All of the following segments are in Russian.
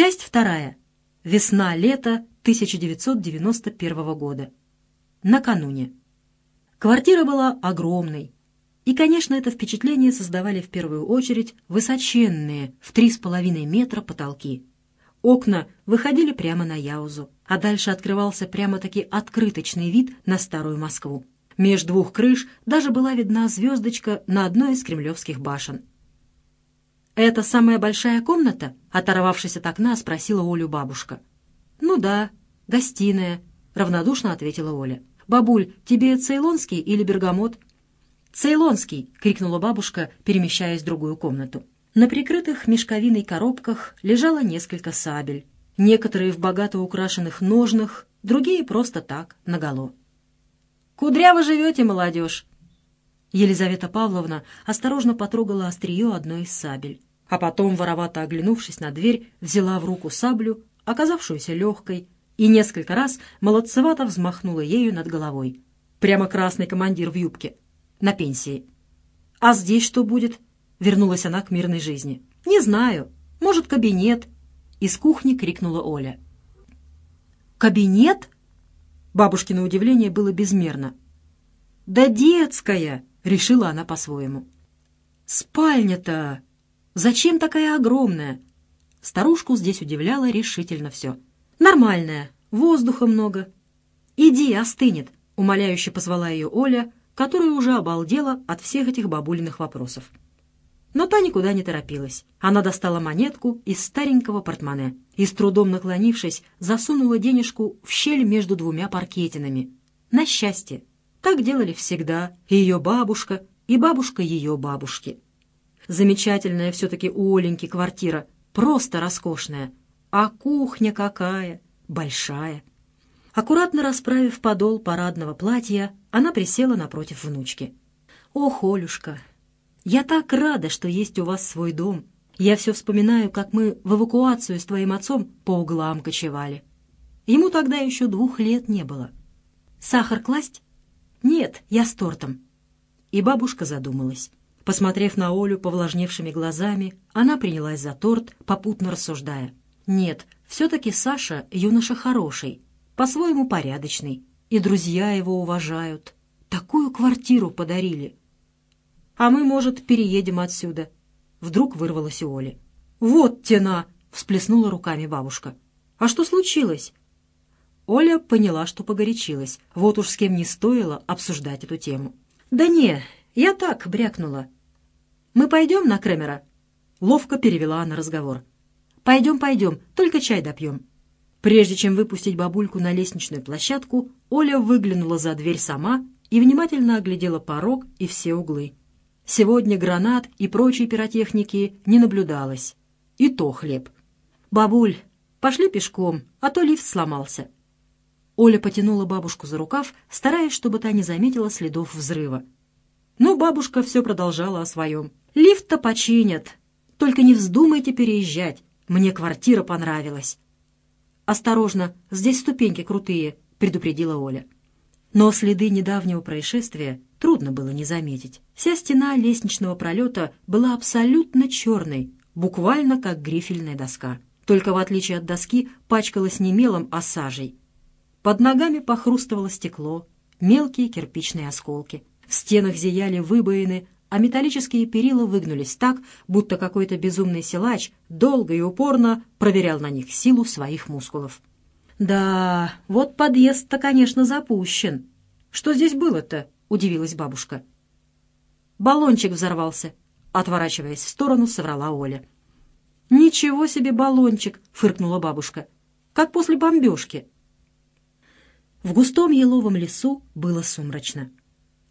Часть вторая. Весна-лето 1991 года. Накануне. Квартира была огромной. И, конечно, это впечатление создавали в первую очередь высоченные, в три с половиной метра потолки. Окна выходили прямо на Яузу, а дальше открывался прямо-таки открыточный вид на Старую Москву. Меж двух крыш даже была видна звездочка на одной из кремлевских башен. «Это самая большая комната?» — оторвавшись от окна, спросила Олю бабушка. «Ну да, гостиная», — равнодушно ответила Оля. «Бабуль, тебе цейлонский или бергамот?» «Цейлонский!» — крикнула бабушка, перемещаясь в другую комнату. На прикрытых мешковиной коробках лежало несколько сабель. Некоторые в богато украшенных ножнах, другие просто так, наголо. «Кудряво живете, молодежь!» Елизавета Павловна осторожно потрогала острие одной из сабель, а потом, воровато оглянувшись на дверь, взяла в руку саблю, оказавшуюся легкой, и несколько раз молодцевато взмахнула ею над головой. Прямо красный командир в юбке. На пенсии. «А здесь что будет?» Вернулась она к мирной жизни. «Не знаю. Может, кабинет?» Из кухни крикнула Оля. «Кабинет?» Бабушкино удивление было безмерно. «Да детская!» — решила она по-своему. «Спальня-то! Зачем такая огромная?» Старушку здесь удивляло решительно все. «Нормальная, воздуха много. Иди, остынет», — умоляюще позвала ее Оля, которая уже обалдела от всех этих бабулиных вопросов. Но та никуда не торопилась. Она достала монетку из старенького портмоне и, с трудом наклонившись, засунула денежку в щель между двумя паркетинами. На счастье. Так делали всегда и ее бабушка, и бабушка ее бабушки. Замечательная все-таки у Оленьки квартира, просто роскошная. А кухня какая, большая. Аккуратно расправив подол парадного платья, она присела напротив внучки. «Ох, Олюшка, я так рада, что есть у вас свой дом. Я все вспоминаю, как мы в эвакуацию с твоим отцом по углам кочевали. Ему тогда еще двух лет не было. Сахар класть? Нет, я с тортом. И бабушка задумалась. Посмотрев на Олю повлажневшими глазами, она принялась за торт, попутно рассуждая. Нет, все-таки Саша юноша хороший, по-своему порядочный, и друзья его уважают. Такую квартиру подарили. А мы, может, переедем отсюда. Вдруг вырвалась у Оли. «Вот тена!» — всплеснула руками бабушка. «А что случилось?» Оля поняла, что погорячилась. Вот уж с кем не стоило обсуждать эту тему. «Да не, я так брякнула. Мы пойдем на Кремера?» Ловко перевела она разговор. «Пойдем, пойдем, только чай допьем». Прежде чем выпустить бабульку на лестничную площадку, Оля выглянула за дверь сама и внимательно оглядела порог и все углы. Сегодня гранат и прочей пиротехники не наблюдалось. И то хлеб. «Бабуль, пошли пешком, а то лифт сломался». Оля потянула бабушку за рукав, стараясь, чтобы та не заметила следов взрыва. Но бабушка все продолжала о своем. «Лифт-то починят. Только не вздумайте переезжать. Мне квартира понравилась». «Осторожно, здесь ступеньки крутые», — предупредила Оля. Но следы недавнего происшествия трудно было не заметить. Вся стена лестничного пролета была абсолютно черной, буквально как грифельная доска. Только в отличие от доски пачкалась не мелом, а сажей. Под ногами похрустывало стекло, мелкие кирпичные осколки. В стенах зияли выбоины, а металлические перила выгнулись так, будто какой-то безумный силач долго и упорно проверял на них силу своих мускулов. «Да, вот подъезд-то, конечно, запущен. Что здесь было-то?» — удивилась бабушка. «Баллончик взорвался», — отворачиваясь в сторону, соврала Оля. «Ничего себе баллончик!» — фыркнула бабушка. «Как после бомбежки». В густом еловом лесу было сумрачно.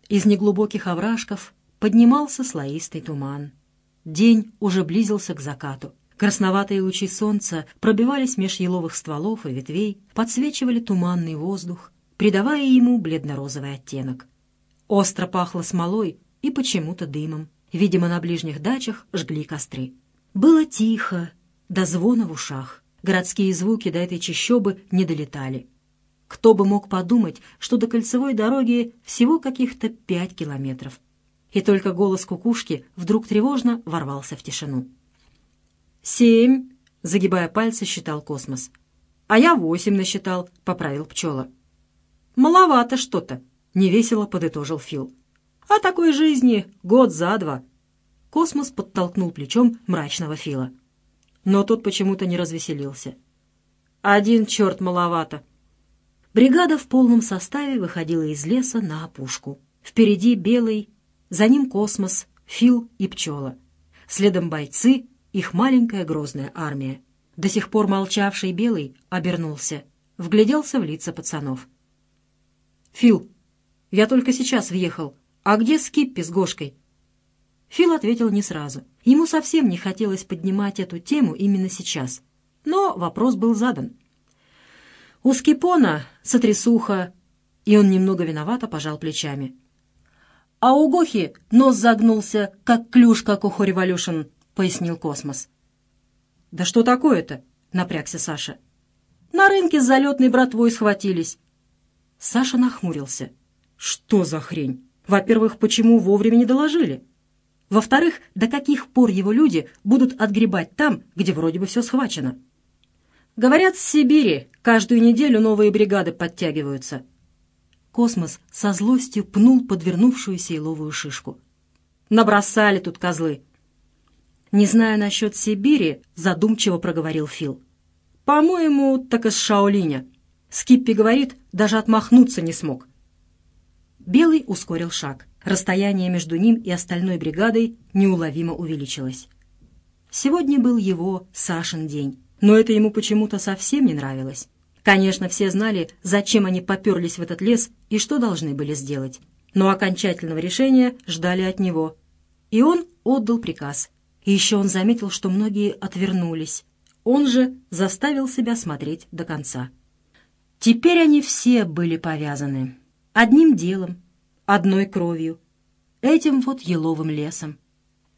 Из неглубоких овражков поднимался слоистый туман. День уже близился к закату. Красноватые лучи солнца пробивались меж еловых стволов и ветвей, подсвечивали туманный воздух, придавая ему бледно-розовый оттенок. Остро пахло смолой и почему-то дымом. Видимо, на ближних дачах жгли костры. Было тихо, до звона в ушах. Городские звуки до этой чащобы не долетали. Кто бы мог подумать, что до кольцевой дороги всего каких-то пять километров. И только голос кукушки вдруг тревожно ворвался в тишину. «Семь!» — загибая пальцы, считал космос. «А я восемь насчитал», — поправил пчела. «Маловато что-то», — невесело подытожил Фил. «А такой жизни год за два». Космос подтолкнул плечом мрачного Фила. Но тот почему-то не развеселился. «Один черт маловато». Бригада в полном составе выходила из леса на опушку. Впереди белый, за ним космос, Фил и пчела. Следом бойцы, их маленькая грозная армия. До сих пор молчавший белый обернулся, вгляделся в лица пацанов. «Фил, я только сейчас въехал. А где Скиппи с Гошкой?» Фил ответил не сразу. Ему совсем не хотелось поднимать эту тему именно сейчас. Но вопрос был задан. У Скипона сотрясуха, и он немного виновато пожал плечами. «А у Гохи нос загнулся, как клюшка Koho Revolution», — пояснил Космос. «Да что такое-то?» — напрягся Саша. «На рынке с залетной братвой схватились». Саша нахмурился. «Что за хрень? Во-первых, почему вовремя не доложили? Во-вторых, до каких пор его люди будут отгребать там, где вроде бы все схвачено?» «Говорят, с Сибири каждую неделю новые бригады подтягиваются», Космос со злостью пнул подвернувшуюся еловую шишку. «Набросали тут козлы!» «Не зная насчет Сибири», — задумчиво проговорил Фил. «По-моему, так из Шаолиня. Скиппи говорит, даже отмахнуться не смог». Белый ускорил шаг. Расстояние между ним и остальной бригадой неуловимо увеличилось. Сегодня был его, Сашин, день, но это ему почему-то совсем не нравилось. Конечно, все знали, зачем они поперлись в этот лес и что должны были сделать. Но окончательного решения ждали от него. И он отдал приказ. И еще он заметил, что многие отвернулись. Он же заставил себя смотреть до конца. Теперь они все были повязаны. Одним делом, одной кровью. Этим вот еловым лесом.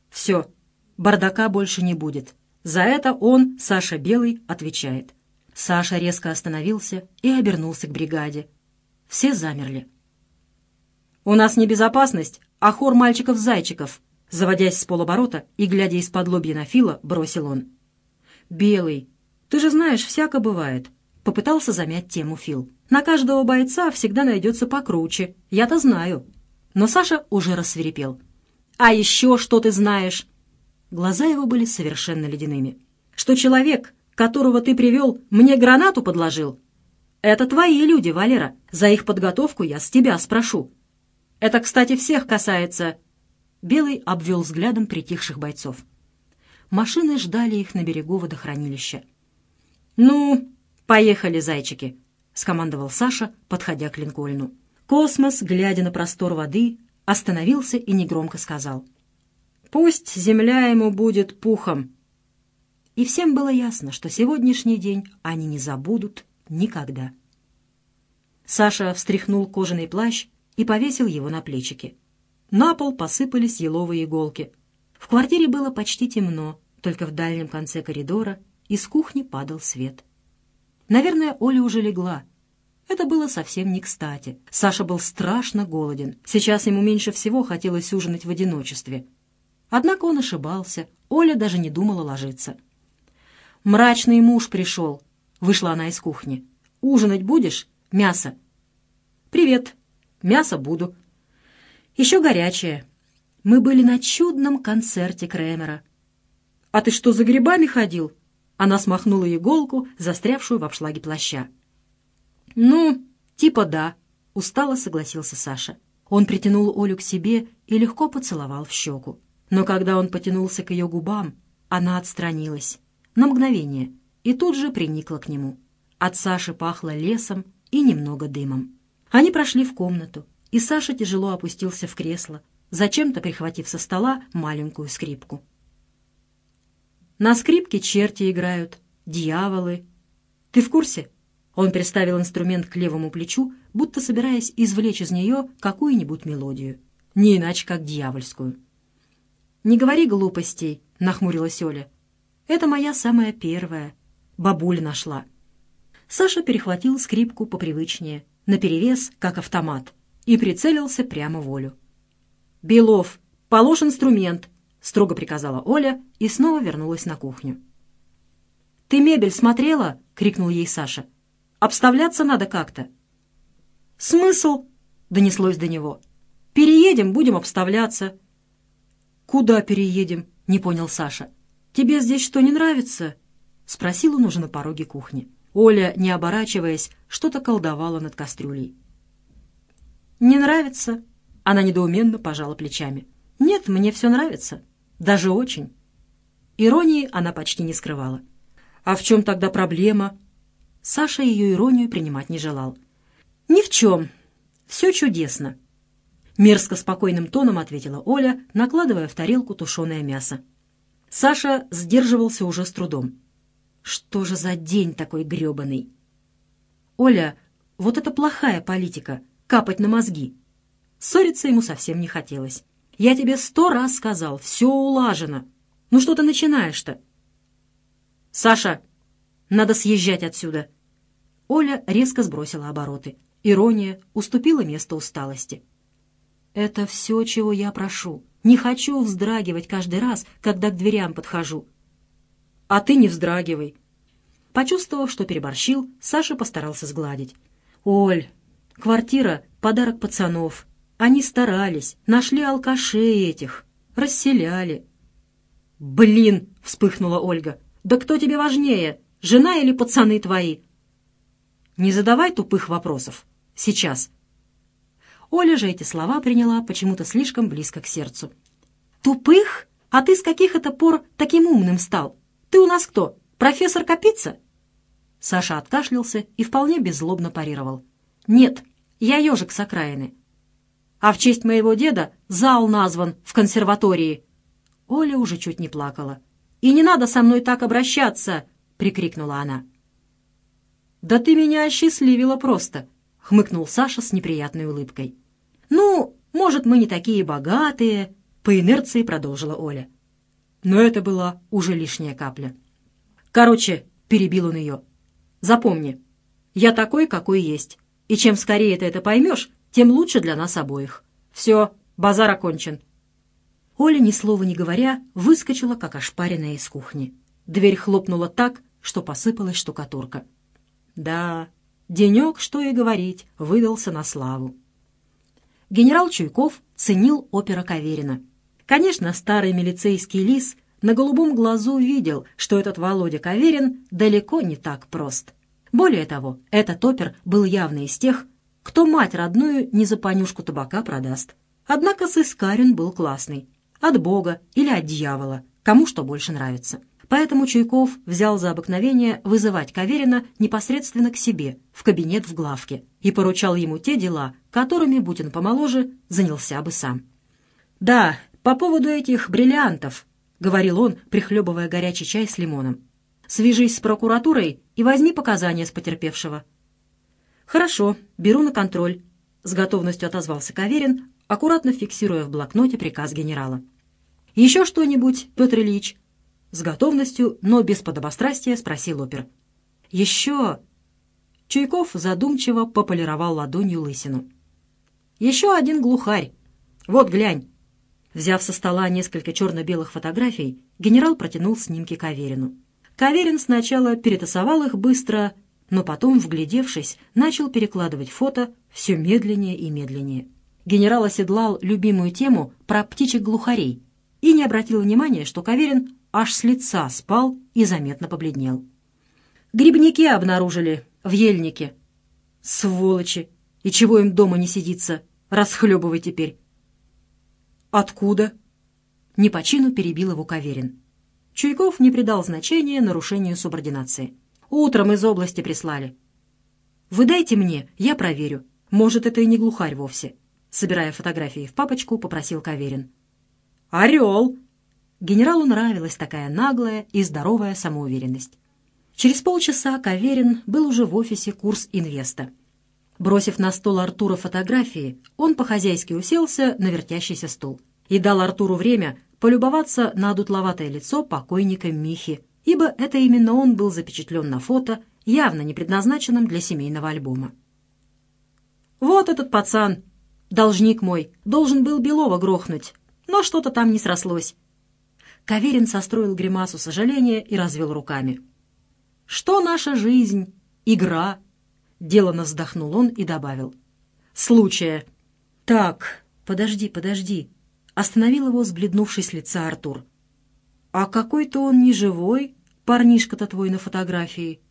Все, бардака больше не будет. За это он, Саша Белый, отвечает. Саша резко остановился и обернулся к бригаде. Все замерли. «У нас не безопасность, а хор мальчиков-зайчиков», заводясь с полоборота и глядя из-под лобья на Фила, бросил он. «Белый, ты же знаешь, всяко бывает», — попытался замять тему Фил. «На каждого бойца всегда найдется покруче, я-то знаю». Но Саша уже рассверепел. «А еще что ты знаешь?» Глаза его были совершенно ледяными. «Что человек, которого ты привел, мне гранату подложил? Это твои люди, Валера. За их подготовку я с тебя спрошу. Это, кстати, всех касается...» Белый обвел взглядом притихших бойцов. Машины ждали их на берегу водохранилища. «Ну, поехали, зайчики!» — скомандовал Саша, подходя к Линкольну. Космос, глядя на простор воды, остановился и негромко сказал. «Пусть земля ему будет пухом, и всем было ясно, что сегодняшний день они не забудут никогда. Саша встряхнул кожаный плащ и повесил его на плечики. На пол посыпались еловые иголки. В квартире было почти темно, только в дальнем конце коридора из кухни падал свет. Наверное, Оля уже легла. Это было совсем не кстати. Саша был страшно голоден. Сейчас ему меньше всего хотелось ужинать в одиночестве. Однако он ошибался. Оля даже не думала ложиться. «Мрачный муж пришел», — вышла она из кухни. «Ужинать будешь? Мясо». «Привет. Мясо буду». «Еще горячее. Мы были на чудном концерте Кремера». «А ты что, за грибами ходил?» Она смахнула иголку, застрявшую в обшлаге плаща. «Ну, типа да», — устало согласился Саша. Он притянул Олю к себе и легко поцеловал в щеку. Но когда он потянулся к ее губам, она отстранилась на мгновение, и тут же приникла к нему. От Саши пахло лесом и немного дымом. Они прошли в комнату, и Саша тяжело опустился в кресло, зачем-то прихватив со стола маленькую скрипку. «На скрипке черти играют, дьяволы. Ты в курсе?» Он приставил инструмент к левому плечу, будто собираясь извлечь из нее какую-нибудь мелодию. Не иначе, как дьявольскую. «Не говори глупостей», — нахмурилась Оля. Это моя самая первая. Бабуля нашла. Саша перехватил скрипку попривычнее, наперевес, как автомат, и прицелился прямо в Олю. «Белов, положь инструмент!» — строго приказала Оля и снова вернулась на кухню. ты мебель смотрела?» — крикнул ей Саша. «Обставляться надо как-то». «Смысл?» — донеслось до него. «Переедем, будем обставляться». «Куда переедем?» — не понял Саша. «Тебе здесь что, не нравится?» — спросил он уже на пороге кухни. Оля, не оборачиваясь, что-то колдовала над кастрюлей. «Не нравится?» — она недоуменно пожала плечами. «Нет, мне все нравится. Даже очень». Иронии она почти не скрывала. «А в чем тогда проблема?» Саша ее иронию принимать не желал. «Ни в чем. Все чудесно», — мерзко спокойным тоном ответила Оля, накладывая в тарелку тушеное мясо. Саша сдерживался уже с трудом. Что же за день такой грёбаный? Оля, вот это плохая политика — капать на мозги. Ссориться ему совсем не хотелось. Я тебе сто раз сказал, все улажено. Ну что ты начинаешь-то? Саша, надо съезжать отсюда. Оля резко сбросила обороты. Ирония уступила место усталости. «Это все, чего я прошу. Не хочу вздрагивать каждый раз, когда к дверям подхожу. А ты не вздрагивай. Почувствовав, что переборщил, Саша постарался сгладить. «Оль, квартира — подарок пацанов. Они старались, нашли алкашей этих, расселяли». «Блин!» — вспыхнула Ольга. «Да кто тебе важнее, жена или пацаны твои?» «Не задавай тупых вопросов. Сейчас». Оля же эти слова приняла почему-то слишком близко к сердцу. «Тупых? А ты с каких это пор таким умным стал? Ты у нас кто, профессор Капица?» Саша откашлялся и вполне беззлобно парировал. «Нет, я ежик с окраины. А в честь моего деда зал назван в консерватории». Оля уже чуть не плакала. «И не надо со мной так обращаться!» — прикрикнула она. «Да ты меня осчастливила просто!» — хмыкнул Саша с неприятной улыбкой. «Ну, может, мы не такие богатые?» — по инерции продолжила Оля но это была уже лишняя капля. «Короче», — перебил он ее, — «запомни, я такой, какой есть, и чем скорее ты это поймешь, тем лучше для нас обоих. Все, базар окончен». Оля, ни слова не говоря, выскочила, как ошпаренная из кухни. Дверь хлопнула так, что посыпалась штукатурка. Да, денек, что и говорить, выдался на славу. Генерал Чуйков ценил опера Каверина — Конечно, старый милицейский лис на голубом глазу видел, что этот Володя Каверин далеко не так прост. Более того, этот опер был явно из тех, кто мать родную не за понюшку табака продаст. Однако сыскарин был классный. От бога или от дьявола, кому что больше нравится. Поэтому Чуйков взял за обыкновение вызывать Каверина непосредственно к себе, в кабинет в главке, и поручал ему те дела, которыми, будь он помоложе, занялся бы сам. Да, «По поводу этих бриллиантов», — говорил он, прихлебывая горячий чай с лимоном. «Свяжись с прокуратурой и возьми показания с потерпевшего». «Хорошо, беру на контроль», — с готовностью отозвался Каверин, аккуратно фиксируя в блокноте приказ генерала. «Еще что-нибудь, Петр Ильич?» С готовностью, но без подобострастия спросил опер. «Еще...» Чуйков задумчиво пополировал ладонью лысину. «Еще один глухарь. Вот, глянь». Взяв со стола несколько черно-белых фотографий, генерал протянул снимки Каверину. Каверин сначала перетасовал их быстро, но потом, вглядевшись, начал перекладывать фото все медленнее и медленнее. Генерал оседлал любимую тему про птичек-глухарей и не обратил внимания, что Каверин аж с лица спал и заметно побледнел. «Грибники обнаружили в ельнике». «Сволочи! И чего им дома не сидится? Расхлебывай теперь!» «Откуда?» Не по чину перебил его Каверин. Чуйков не придал значения нарушению субординации. «Утром из области прислали». «Вы дайте мне, я проверю. Может, это и не глухарь вовсе». Собирая фотографии в папочку, попросил Каверин. «Орел!» Генералу нравилась такая наглая и здоровая самоуверенность. Через полчаса Каверин был уже в офисе курс инвеста. Бросив на стол Артура фотографии, он по-хозяйски уселся на вертящийся стул и дал Артуру время полюбоваться на дутловатое лицо покойника Михи, ибо это именно он был запечатлен на фото, явно не предназначенном для семейного альбома. «Вот этот пацан, должник мой, должен был Белова грохнуть, но что-то там не срослось». Каверин состроил гримасу сожаления и развел руками. Что наша жизнь? Игра?» Делано вздохнул он и добавил. «Случая». «Так, подожди, подожди», — остановил его сбледнувший с лица Артур. «А какой-то он не живой, парнишка-то твой на фотографии».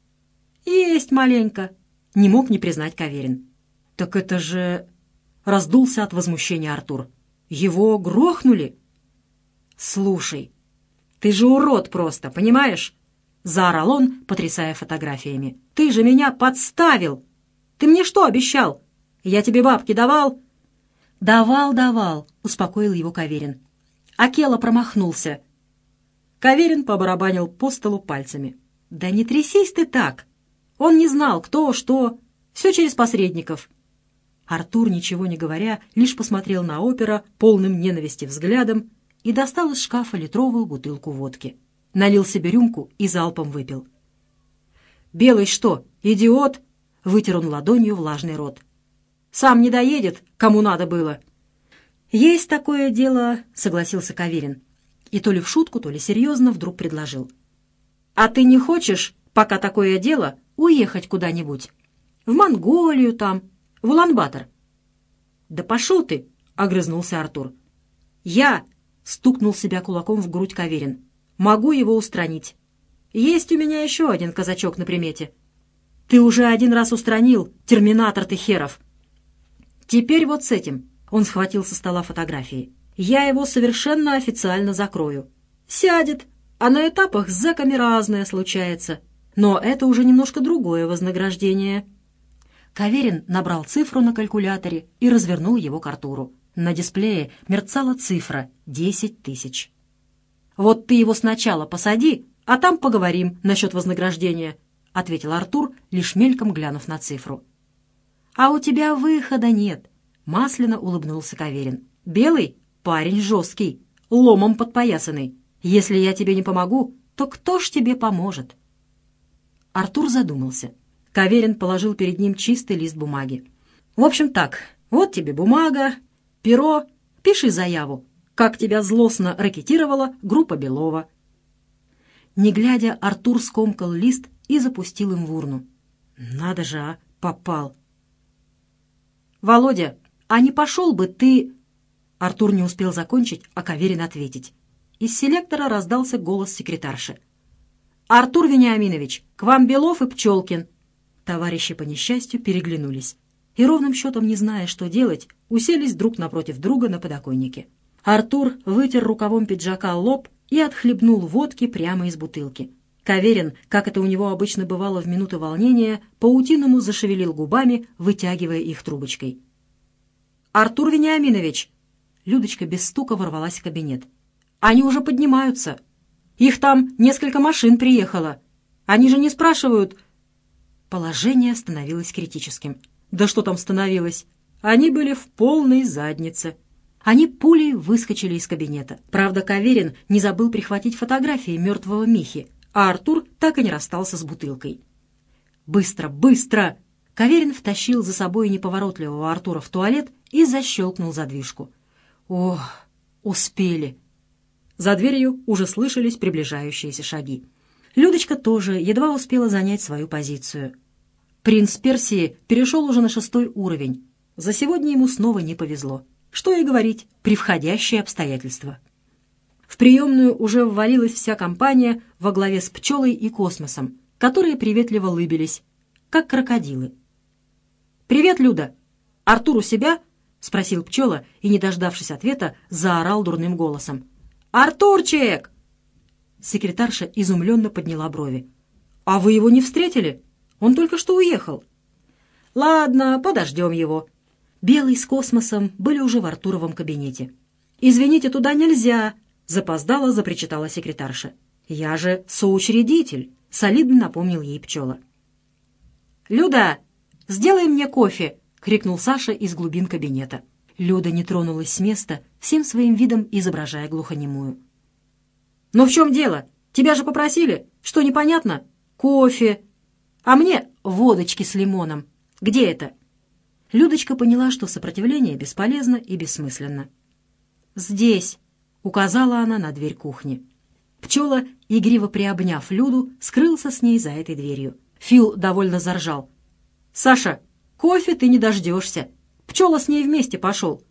«Есть маленько», — не мог не признать Каверин. «Так это же...» — раздулся от возмущения Артур. «Его грохнули?» «Слушай, ты же урод просто, понимаешь?» — заорал он, потрясая фотографиями. «Ты же меня подставил! Ты мне что обещал? Я тебе бабки давал?» «Давал, давал», — успокоил его Каверин. Акела промахнулся. Каверин побарабанил по столу пальцами. «Да не трясись ты так! Он не знал, кто, что. Все через посредников». Артур, ничего не говоря, лишь посмотрел на опера полным ненависти взглядом и достал из шкафа литровую бутылку водки. Налил себе рюмку и залпом выпил. «Белый что, идиот?» — вытер он ладонью влажный рот. Сам не доедет, кому надо было». «Есть такое дело», — согласился Каверин. И то ли в шутку, то ли серьезно вдруг предложил. «А ты не хочешь, пока такое дело, уехать куда-нибудь? В Монголию там, в Улан-Батор?» «Да пошел ты!» — огрызнулся Артур. «Я!» — стукнул себя кулаком в грудь Каверин. «Могу его устранить. Есть у меня еще один казачок на примете. Ты уже один раз устранил, терминатор ты херов!» Теперь вот с этим. Он схватил со стола фотографии. Я его совершенно официально закрою. Сядет, а на этапах с зэками разное случается. Но это уже немножко другое вознаграждение. Каверин набрал цифру на калькуляторе и развернул его к Артуру. На дисплее мерцала цифра — десять тысяч. «Вот ты его сначала посади, а там поговорим насчет вознаграждения», — ответил Артур, лишь мельком глянув на цифру. «А у тебя выхода нет», — масляно улыбнулся Каверин. «Белый — парень жесткий, ломом подпоясанный. Если я тебе не помогу, то кто ж тебе поможет?» Артур задумался. Каверин положил перед ним чистый лист бумаги. «В общем так, вот тебе бумага, перо, пиши заяву, как тебя злостно ракетировала группа Белова». Не глядя, Артур скомкал лист и запустил им в урну. «Надо же, а, попал!» «Володя, а не пошел бы ты...» Артур не успел закончить, а Каверин ответить. Из селектора раздался голос секретарши. «Артур Вениаминович, к вам Белов и Пчелкин!» Товарищи по несчастью переглянулись и, ровным счетом не зная, что делать, уселись друг напротив друга на подоконнике. Артур вытер рукавом пиджака лоб и отхлебнул водки прямо из бутылки. Каверин, как это у него обычно бывало в минуты волнения, паутиному зашевелил губами, вытягивая их трубочкой. «Артур Вениаминович!» Людочка без стука ворвалась в кабинет. «Они уже поднимаются. Их там несколько машин приехало. Они же не спрашивают...» Положение становилось критическим. Да что там становилось? Они были в полной заднице. Они пулей выскочили из кабинета. Правда, Каверин не забыл прихватить фотографии мертвого Михи, а Артур так и не расстался с бутылкой. «Быстро, быстро!» Каверин втащил за собой неповоротливого Артура в туалет и защелкнул задвижку. «Ох, успели!» За дверью уже слышались приближающиеся шаги. Людочка тоже едва успела занять свою позицию. Принц Персии перешел уже на шестой уровень. За сегодня ему снова не повезло. Что и говорить, превходящие обстоятельства. В приемную уже ввалилась вся компания во главе с пчелой и космосом, которые приветливо лыбились, как крокодилы. «Привет, Люда! Артур у себя?» — спросил пчела и, не дождавшись ответа, заорал дурным голосом. «Артурчик!» Секретарша изумленно подняла брови. «А вы его не встретили? Он только что уехал». «Ладно, подождем его». Белый с космосом были уже в Артуровом кабинете. «Извините, туда нельзя», Запоздала, запричитала секретарша. «Я же соучредитель», — солидно напомнил ей пчела. «Люда, сделай мне кофе!» — крикнул Саша из глубин кабинета. Люда не тронулась с места, всем своим видом изображая глухонемую. «Но в чем дело? Тебя же попросили. Что, непонятно? Кофе. А мне водочки с лимоном. Где это?» Людочка поняла, что сопротивление бесполезно и бессмысленно. «Здесь», — указала она на дверь кухни. Пчела, игриво приобняв Люду, скрылся с ней за этой дверью. Фил довольно заржал. «Саша, кофе ты не дождешься. Пчела с ней вместе пошел».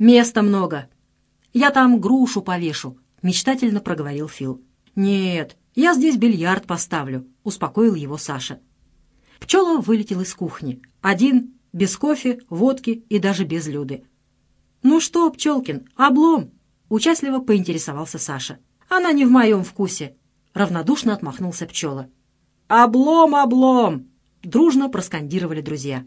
«Места много. Я там грушу повешу», — мечтательно проговорил Фил. «Нет, я здесь бильярд поставлю», — успокоил его Саша. Пчела вылетел из кухни. Один, без кофе, водки и даже без Люды. «Ну что, Пчелкин, облом?» — участливо поинтересовался Саша. «Она не в моем вкусе», — равнодушно отмахнулся Пчела. «Облом, облом!» — дружно проскандировали друзья.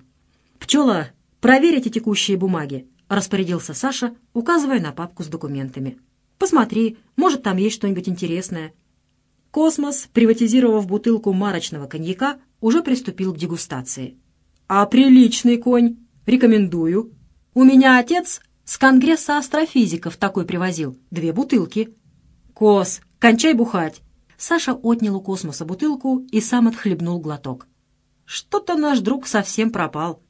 «Пчела, проверь текущие бумаги», — распорядился Саша, указывая на папку с документами. «Посмотри, может, там есть что-нибудь интересное». Космос, приватизировав бутылку марочного коньяка, уже приступил к дегустации. «А приличный конь? Рекомендую. У меня отец с Конгресса астрофизиков такой привозил. Две бутылки». «Кос, кончай бухать!» Саша отнял у космоса бутылку и сам отхлебнул глоток. «Что-то наш друг совсем пропал».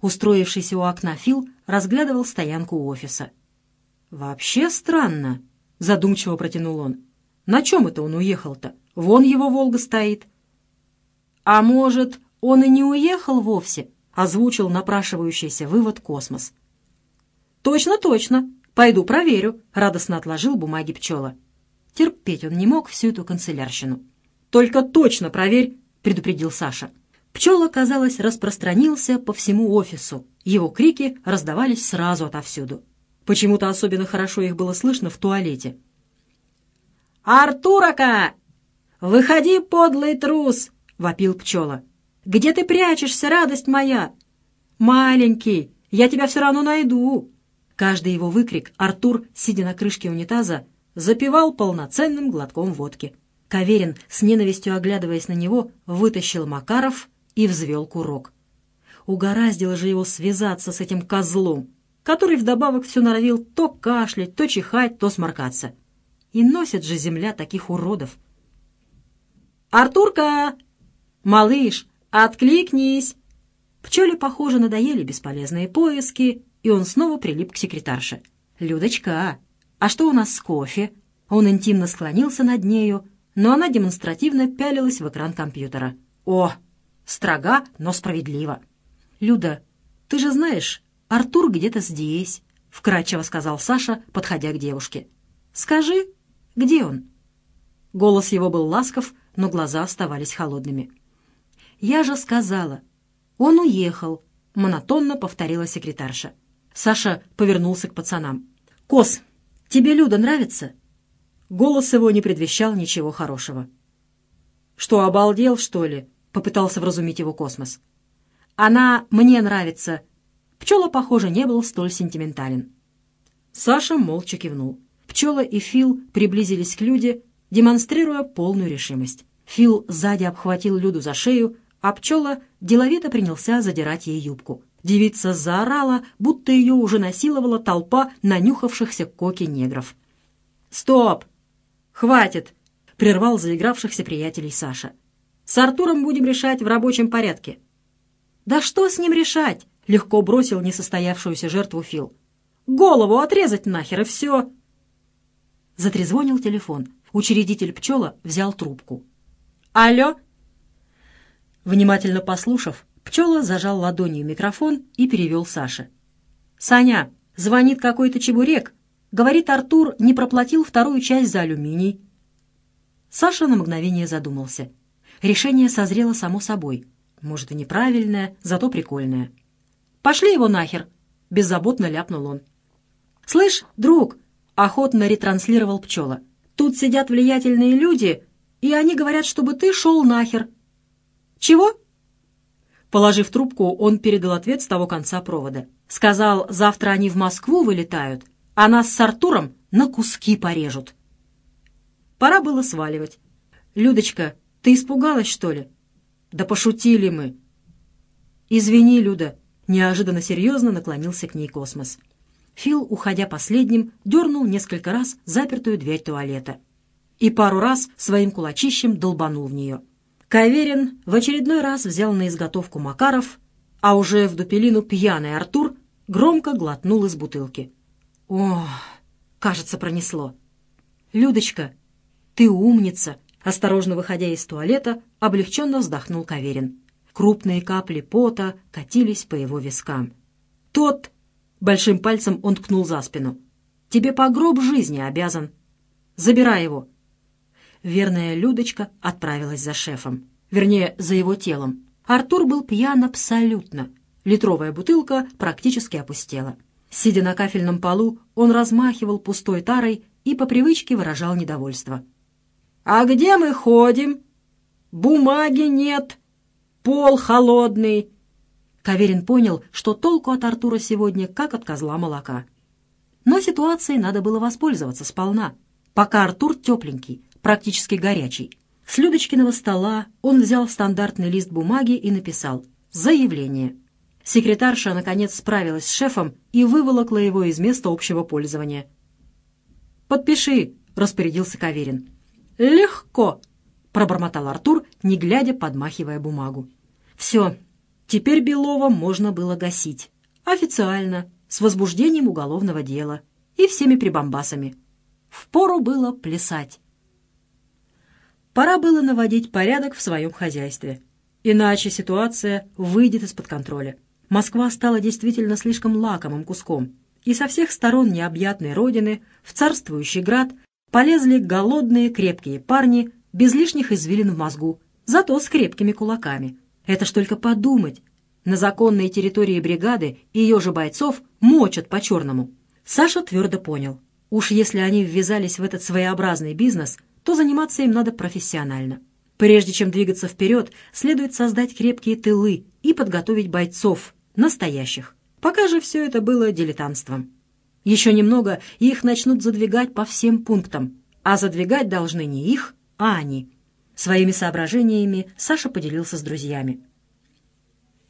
Устроившийся у окна Фил разглядывал стоянку у офиса. «Вообще странно», — задумчиво протянул он. «На чем это он уехал-то? Вон его «Волга» стоит». «А может, он и не уехал вовсе?» — озвучил напрашивающийся вывод космос. «Точно, точно. Пойду проверю», — радостно отложил бумаги пчела. Терпеть он не мог всю эту канцелярщину. «Только точно проверь», — предупредил Саша. Пчела, казалось, распространился по всему офису. Его крики раздавались сразу отовсюду. Почему-то особенно хорошо их было слышно в туалете. «Артурака! Выходи, подлый трус!» — вопил пчела. «Где ты прячешься, радость моя?» «Маленький, я тебя все равно найду!» Каждый его выкрик Артур, сидя на крышке унитаза, запивал полноценным глотком водки. Каверин, с ненавистью оглядываясь на него, вытащил Макаров и взвел курок. Угораздило же его связаться с этим козлом, который вдобавок все норовил то кашлять, то чихать, то сморкаться. И носит же земля таких уродов. «Артурка! Малыш, откликнись!» Пчеле, похоже, надоели бесполезные поиски, и он снова прилип к секретарше. «Людочка, «А что у нас с кофе?» Он интимно склонился над нею, но она демонстративно пялилась в экран компьютера. «О, строга, но справедливо!» «Люда, ты же знаешь, Артур где-то здесь», — вкратчиво сказал Саша, подходя к девушке. «Скажи, где он?» Голос его был ласков, но глаза оставались холодными. «Я же сказала, он уехал», — монотонно повторила секретарша. Саша повернулся к пацанам. «Кос, «Тебе Люда нравится?» Голос его не предвещал ничего хорошего. «Что, обалдел, что ли?» — попытался вразумить его космос. «Она мне нравится». Пчела, похоже, не был столь сентиментален. Саша молча кивнул. Пчела и Фил приблизились к Люде, демонстрируя полную решимость. Фил сзади обхватил Люду за шею, а пчела деловито принялся задирать ей юбку. Девица заорала, будто ее уже насиловала толпа нанюхавшихся коки негров. «Стоп! Хватит!» — прервал заигравшихся приятелей Саша. «С Артуром будем решать в рабочем порядке». «Да что с ним решать?» — легко бросил несостоявшуюся жертву Фил. «Голову отрезать нахер, и все!» Затрезвонил телефон. Учредитель пчела взял трубку. «Алло?» Внимательно послушав, Пчела зажал ладонью микрофон и перевел Саше. «Саня, звонит какой-то чебурек. Говорит, Артур не проплатил вторую часть за алюминий». Саша на мгновение задумался. Решение созрело само собой. Может, и неправильное, зато прикольное. «Пошли его нахер!» — беззаботно ляпнул он. «Слышь, друг!» — охотно ретранслировал пчела. «Тут сидят влиятельные люди, и они говорят, чтобы ты шел нахер». «Чего?» Положив трубку, он передал ответ с того конца провода. Сказал, завтра они в Москву вылетают, а нас с Артуром на куски порежут. Пора было сваливать. «Людочка, ты испугалась, что ли?» «Да пошутили мы». «Извини, Люда», — неожиданно серьезно наклонился к ней космос. Фил, уходя последним, дернул несколько раз запертую дверь туалета и пару раз своим кулачищем долбанул в нее. Каверин в очередной раз взял на изготовку Макаров, а уже в дупелину пьяный Артур громко глотнул из бутылки. О, кажется, пронесло. «Людочка, ты умница!» Осторожно выходя из туалета, облегченно вздохнул Каверин. Крупные капли пота катились по его вискам. «Тот!» — большим пальцем он ткнул за спину. «Тебе по гроб жизни обязан. Забирай его!» Верная Людочка отправилась за шефом. Вернее, за его телом. Артур был пьян абсолютно. Литровая бутылка практически опустела. Сидя на кафельном полу, он размахивал пустой тарой и по привычке выражал недовольство. «А где мы ходим? Бумаги нет, пол холодный». Каверин понял, что толку от Артура сегодня как от козла молока. Но ситуацией надо было воспользоваться сполна, пока Артур тепленький, практически горячий. С Людочкиного стола он взял стандартный лист бумаги и написал «Заявление». Секретарша, наконец, справилась с шефом и выволокла его из места общего пользования. «Подпиши», — распорядился Каверин. «Легко», — пробормотал Артур, не глядя, подмахивая бумагу. «Все, теперь Белова можно было гасить. Официально, с возбуждением уголовного дела и всеми прибамбасами. Впору было плясать. Пора было наводить порядок в своем хозяйстве. Иначе ситуация выйдет из-под контроля. Москва стала действительно слишком лакомым куском, и со всех сторон необъятной родины в царствующий град полезли голодные крепкие парни без лишних извилин в мозгу, зато с крепкими кулаками. Это ж только подумать. На законной территории бригады ее же бойцов мочат по-черному. Саша твердо понял. Уж если они ввязались в этот своеобразный бизнес – то заниматься им надо профессионально. Прежде чем двигаться вперед, следует создать крепкие тылы и подготовить бойцов, настоящих. Пока же все это было дилетантством. Еще немного, и их начнут задвигать по всем пунктам, а задвигать должны не их, а они. Своими соображениями Саша поделился с друзьями.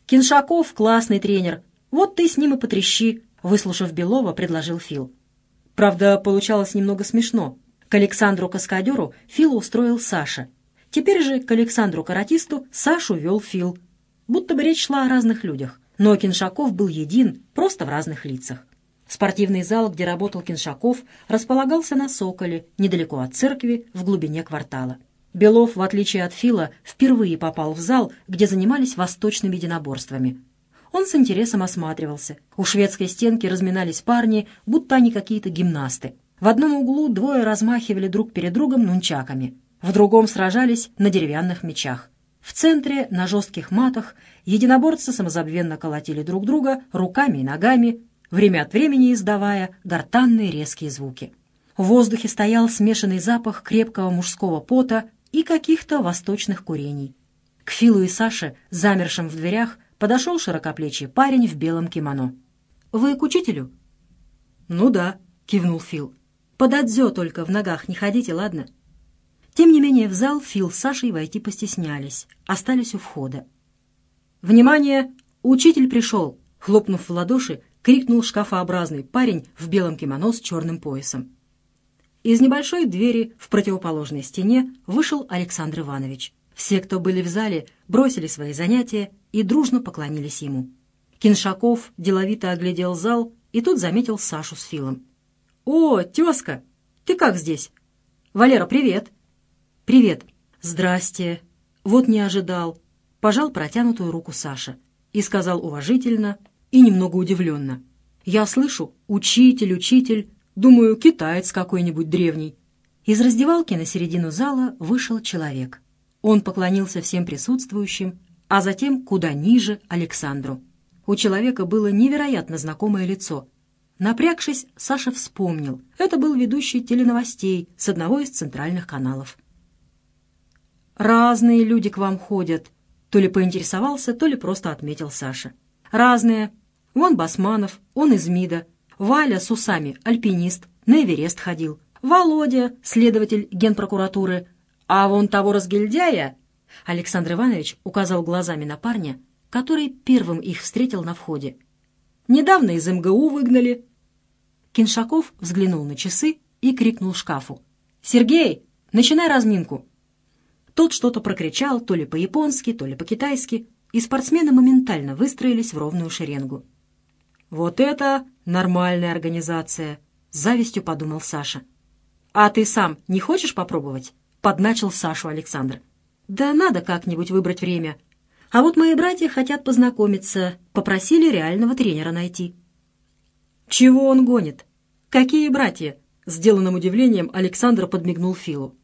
«Киншаков — классный тренер. Вот ты с ним и потрещи», — выслушав Белова, предложил Фил. Правда, получалось немного смешно. К Александру-каскадеру Фил устроил Саша. Теперь же к Александру-каратисту Сашу вел Фил. Будто бы речь шла о разных людях. Но Киншаков был един, просто в разных лицах. Спортивный зал, где работал Киншаков, располагался на Соколе, недалеко от церкви, в глубине квартала. Белов, в отличие от Фила, впервые попал в зал, где занимались восточными единоборствами. Он с интересом осматривался. У шведской стенки разминались парни, будто они какие-то гимнасты. В одном углу двое размахивали друг перед другом нунчаками, в другом сражались на деревянных мечах. В центре, на жестких матах, единоборцы самозабвенно колотили друг друга руками и ногами, время от времени издавая гортанные резкие звуки. В воздухе стоял смешанный запах крепкого мужского пота и каких-то восточных курений. К Филу и Саше, замершим в дверях, подошел широкоплечий парень в белом кимоно. «Вы к учителю?» «Ну да», — кивнул Фил. Под отзё только в ногах не ходите, ладно?» Тем не менее в зал Фил с Сашей войти постеснялись, остались у входа. «Внимание! Учитель пришел!» Хлопнув в ладоши, крикнул шкафообразный парень в белом кимоно с черным поясом. Из небольшой двери в противоположной стене вышел Александр Иванович. Все, кто были в зале, бросили свои занятия и дружно поклонились ему. Киншаков деловито оглядел зал и тут заметил Сашу с Филом. «О, тезка, ты как здесь?» «Валера, привет!» «Привет!» «Здрасте!» «Вот не ожидал!» Пожал протянутую руку Саша и сказал уважительно и немного удивленно. «Я слышу, учитель, учитель, думаю, китаец какой-нибудь древний». Из раздевалки на середину зала вышел человек. Он поклонился всем присутствующим, а затем куда ниже Александру. У человека было невероятно знакомое лицо — Напрягшись, Саша вспомнил. Это был ведущий теленовостей с одного из центральных каналов. «Разные люди к вам ходят», — то ли поинтересовался, то ли просто отметил Саша. «Разные. Вон Басманов, он из МИДа. Валя с усами, альпинист, на Эверест ходил. Володя, следователь генпрокуратуры. А вон того разгильдяя...» Александр Иванович указал глазами на парня, который первым их встретил на входе. «Недавно из МГУ выгнали, Киншаков взглянул на часы и крикнул шкафу. «Сергей, начинай разминку!» Тот что-то прокричал то ли по-японски, то ли по-китайски, и спортсмены моментально выстроились в ровную шеренгу. «Вот это нормальная организация!» — завистью подумал Саша. «А ты сам не хочешь попробовать?» — подначил Сашу Александр. «Да надо как-нибудь выбрать время. А вот мои братья хотят познакомиться, попросили реального тренера найти». «Чего он гонит? Какие братья?» Сделанным удивлением Александр подмигнул Филу.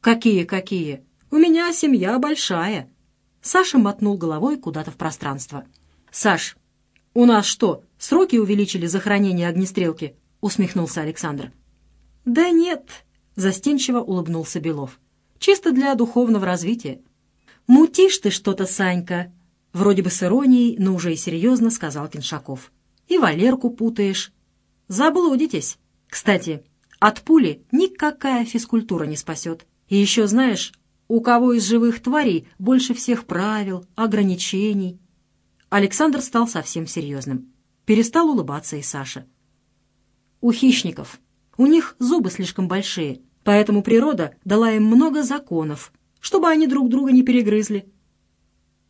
«Какие, какие? У меня семья большая». Саша мотнул головой куда-то в пространство. «Саш, у нас что, сроки увеличили за хранение огнестрелки?» — усмехнулся Александр. «Да нет», — застенчиво улыбнулся Белов. «Чисто для духовного развития». «Мутишь ты что-то, Санька», — вроде бы с иронией, но уже и серьезно сказал Киншаков. «И Валерку путаешь. Заблудитесь. Кстати, от пули никакая физкультура не спасет. И еще знаешь, у кого из живых тварей больше всех правил, ограничений?» Александр стал совсем серьезным. Перестал улыбаться и Саша. «У хищников. У них зубы слишком большие, поэтому природа дала им много законов, чтобы они друг друга не перегрызли.